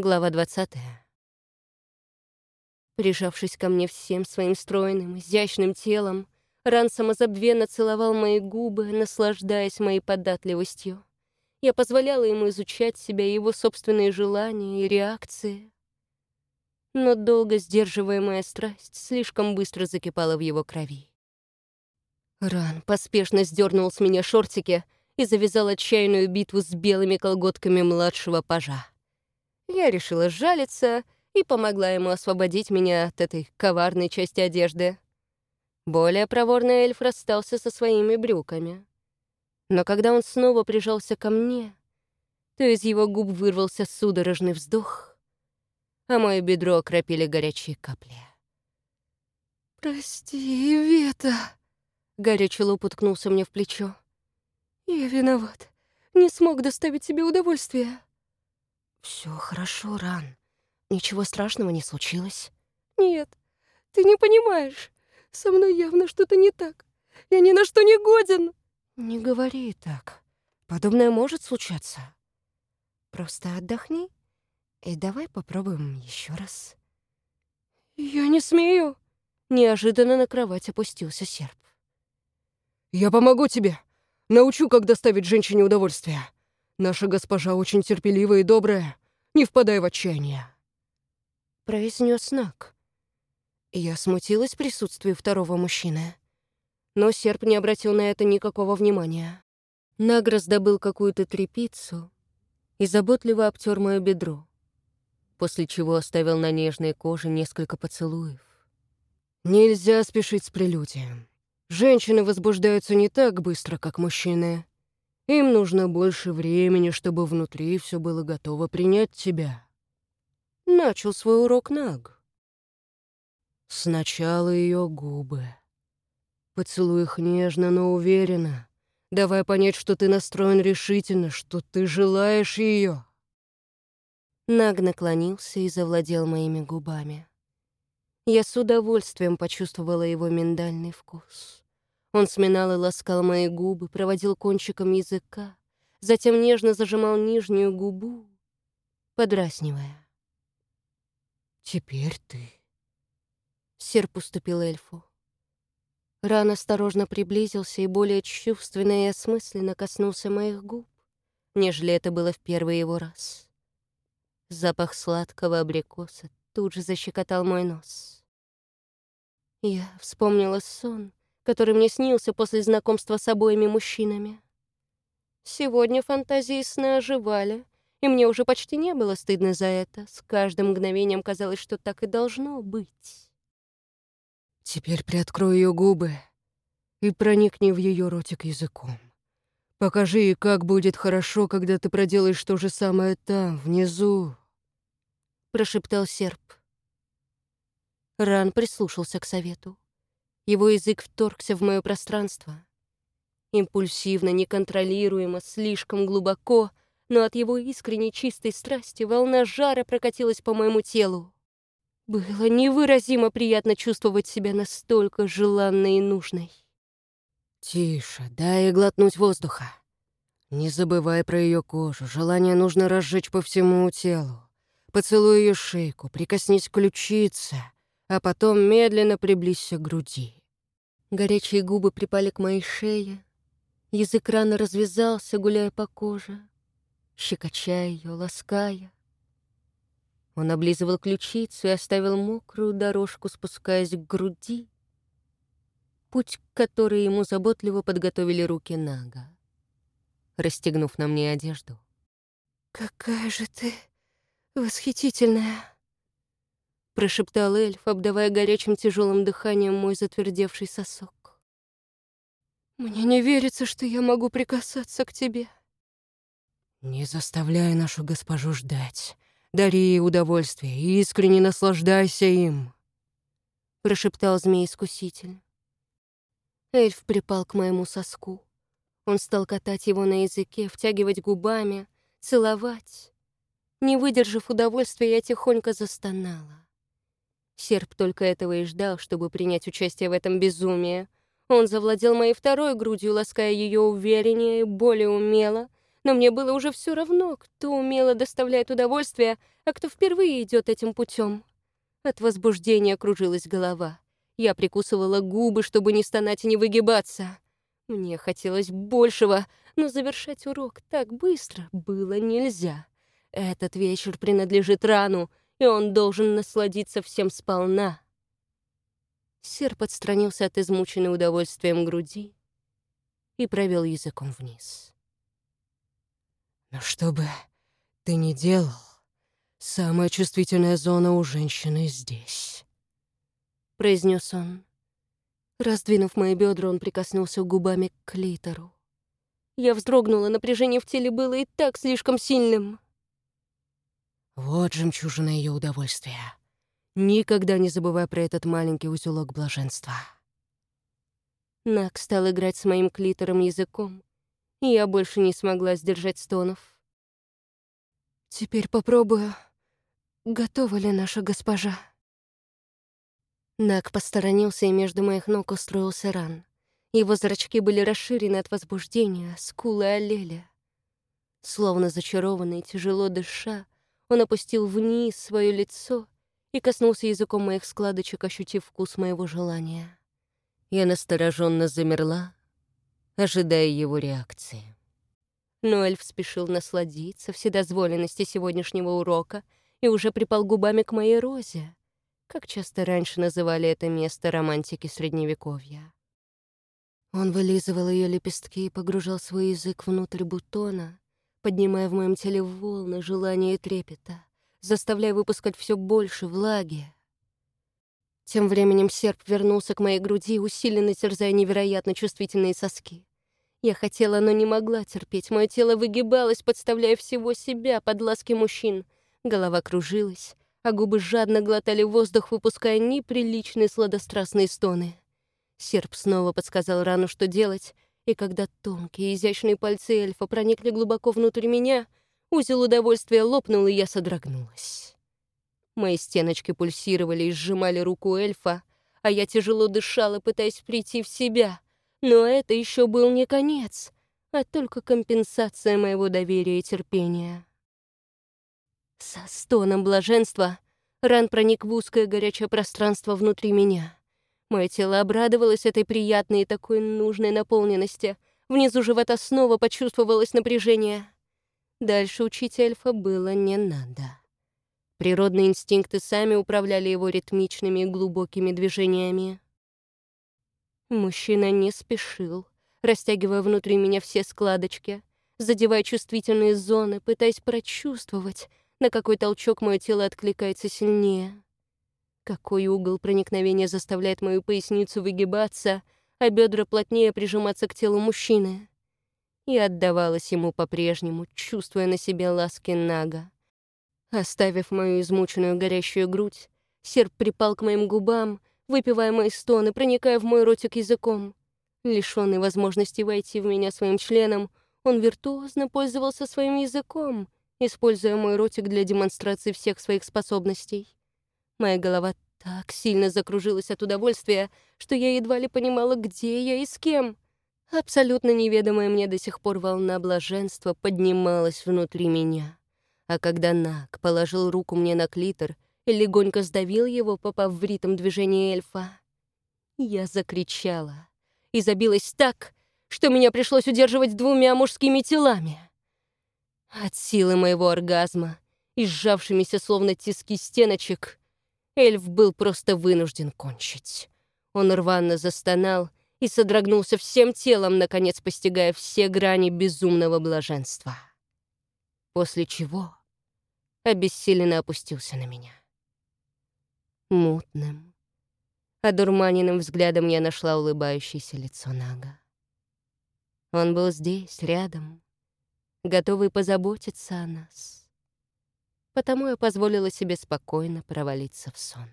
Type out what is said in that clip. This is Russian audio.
Глава 20. Прижавшись ко мне всем своим стройным, изящным телом, Ран самозабвенно целовал мои губы, наслаждаясь моей податливостью. Я позволяла ему изучать себя и его собственные желания и реакции. Но долго сдерживаемая страсть слишком быстро закипала в его крови. Ран поспешно сдернул с меня шортики и завязал отчаянную битву с белыми колготками младшего пажа. Я решила сжалиться и помогла ему освободить меня от этой коварной части одежды. Более проворный эльф расстался со своими брюками. Но когда он снова прижался ко мне, то из его губ вырвался судорожный вздох, а мое бедро окропили горячие капли. «Прости, Вета!» Горячий лоб уткнулся мне в плечо. «Я виноват. Не смог доставить тебе удовольствие». Все хорошо, Ран. Ничего страшного не случилось. Нет, ты не понимаешь. Со мной явно что-то не так. Я ни на что не годен. Не говори так. Подобное может случаться. Просто отдохни и давай попробуем еще раз. Я не смею. Неожиданно на кровать опустился серп. Я помогу тебе. Научу, как доставить женщине удовольствие. Наша госпожа очень терпеливая и добрая. Не впадай в отчаяние. Произнес Нак. Я смутилась присутствию второго мужчины. Но серп не обратил на это никакого внимания. Наг раздобыл какую-то трепицу и заботливо обтер мое бедро, после чего оставил на нежной коже несколько поцелуев. Нельзя спешить с прелюдием. Женщины возбуждаются не так быстро, как мужчины. Им нужно больше времени, чтобы внутри все было готово принять тебя. Начал свой урок Наг. Сначала ее губы. Поцелуй их нежно, но уверенно, давай понять, что ты настроен решительно, что ты желаешь ее. Наг наклонился и завладел моими губами. Я с удовольствием почувствовала его миндальный вкус. Он сминал и ласкал мои губы, проводил кончиком языка, затем нежно зажимал нижнюю губу, подразнивая. «Теперь ты». Серп уступил эльфу. Ран осторожно приблизился и более чувственно и осмысленно коснулся моих губ, нежели это было в первый его раз. Запах сладкого абрикоса тут же защекотал мой нос. Я вспомнила сон, который мне снился после знакомства с обоими мужчинами. Сегодня фантазии сны оживали, и мне уже почти не было стыдно за это. С каждым мгновением казалось, что так и должно быть. Теперь приоткрой ее губы и проникни в ее ротик языком. Покажи ей, как будет хорошо, когда ты проделаешь то же самое там, внизу. Прошептал серп. Ран прислушался к совету. Его язык вторгся в мое пространство. Импульсивно, неконтролируемо, слишком глубоко, но от его искренней чистой страсти волна жара прокатилась по моему телу. Было невыразимо приятно чувствовать себя настолько желанной и нужной. «Тише, дай глотнуть воздуха. Не забывай про ее кожу. Желание нужно разжечь по всему телу. Поцелуй ее шейку, прикоснись к ключице, а потом медленно приблизься к груди. Горячие губы припали к моей шее. Язык рано развязался, гуляя по коже, щекоча ее, лаская. Он облизывал ключицу и оставил мокрую дорожку, спускаясь к груди, путь к которой ему заботливо подготовили руки Нага, расстегнув на мне одежду. «Какая же ты восхитительная!» Прошептал эльф, обдавая горячим тяжелым дыханием мой затвердевший сосок. «Мне не верится, что я могу прикасаться к тебе». «Не заставляй нашу госпожу ждать. Дари ей удовольствие и искренне наслаждайся им», — прошептал змей-искуситель. Эльф припал к моему соску. Он стал катать его на языке, втягивать губами, целовать. Не выдержав удовольствия, я тихонько застонала. Серп только этого и ждал, чтобы принять участие в этом безумии. Он завладел моей второй грудью, лаская ее увереннее и более умело, но мне было уже все равно, кто умело доставляет удовольствие, а кто впервые идет этим путем. От возбуждения кружилась голова. Я прикусывала губы, чтобы не стонать и не выгибаться. Мне хотелось большего, но завершать урок так быстро было нельзя. Этот вечер принадлежит Рану, и он должен насладиться всем сполна. Серп отстранился от измученной удовольствием груди и провел языком вниз. «Но что бы ты ни делал, самая чувствительная зона у женщины здесь», — произнес он. Раздвинув мои бедра, он прикоснулся губами к клитору. Я вздрогнула, напряжение в теле было и так слишком сильным. Вот жемчужина ее удовольствия. Никогда не забывай про этот маленький узелок блаженства. Нак стал играть с моим клитором языком, и я больше не смогла сдержать стонов. «Теперь попробую, готова ли наша госпожа?» Нак посторонился, и между моих ног устроился ран. Его зрачки были расширены от возбуждения, скулы олели. Словно зачарованный, тяжело дыша, он опустил вниз свое лицо и коснулся языком моих складочек, ощутив вкус моего желания. Я настороженно замерла, ожидая его реакции. Но эльф спешил насладиться вседозволенности сегодняшнего урока и уже припал губами к моей розе, как часто раньше называли это место романтики Средневековья. Он вылизывал ее лепестки и погружал свой язык внутрь бутона, поднимая в моем теле волны желания и трепета, заставляя выпускать все больше влаги. Тем временем серп вернулся к моей груди, усиленно терзая невероятно чувствительные соски. Я хотела, но не могла терпеть. Мое тело выгибалось, подставляя всего себя под ласки мужчин. Голова кружилась, а губы жадно глотали воздух, выпуская неприличные сладострастные стоны. Серп снова подсказал Рану, что делать, и когда тонкие изящные пальцы эльфа проникли глубоко внутрь меня, узел удовольствия лопнул, и я содрогнулась. Мои стеночки пульсировали и сжимали руку эльфа, а я тяжело дышала, пытаясь прийти в себя. Но это еще был не конец, а только компенсация моего доверия и терпения. Со стоном блаженства Ран проник в узкое горячее пространство внутри меня. Мое тело обрадовалось этой приятной и такой нужной наполненности. Внизу живота снова почувствовалось напряжение. Дальше учить эльфа было не надо. Природные инстинкты сами управляли его ритмичными и глубокими движениями. Мужчина не спешил, растягивая внутри меня все складочки, задевая чувствительные зоны, пытаясь прочувствовать, на какой толчок мое тело откликается сильнее. Какой угол проникновения заставляет мою поясницу выгибаться, а бедра плотнее прижиматься к телу мужчины. И отдавалась ему по-прежнему, чувствуя на себе ласки Нага. Оставив мою измученную горящую грудь, серп припал к моим губам, выпивая мои стоны, проникая в мой ротик языком. Лишенный возможности войти в меня своим членом, он виртуозно пользовался своим языком — используя мой ротик для демонстрации всех своих способностей. Моя голова так сильно закружилась от удовольствия, что я едва ли понимала, где я и с кем. Абсолютно неведомая мне до сих пор волна блаженства поднималась внутри меня. А когда Нак положил руку мне на клитор и легонько сдавил его, попав в ритм движения эльфа, я закричала и забилась так, что меня пришлось удерживать двумя мужскими телами. От силы моего оргазма и сжавшимися словно тиски стеночек, эльф был просто вынужден кончить. Он рвано застонал и содрогнулся всем телом, наконец постигая все грани безумного блаженства. После чего обессиленно опустился на меня. Мутным, одурманенным взглядом я нашла улыбающееся лицо Нага. Он был здесь, рядом, готовый позаботиться о нас. Потому я позволила себе спокойно провалиться в сон.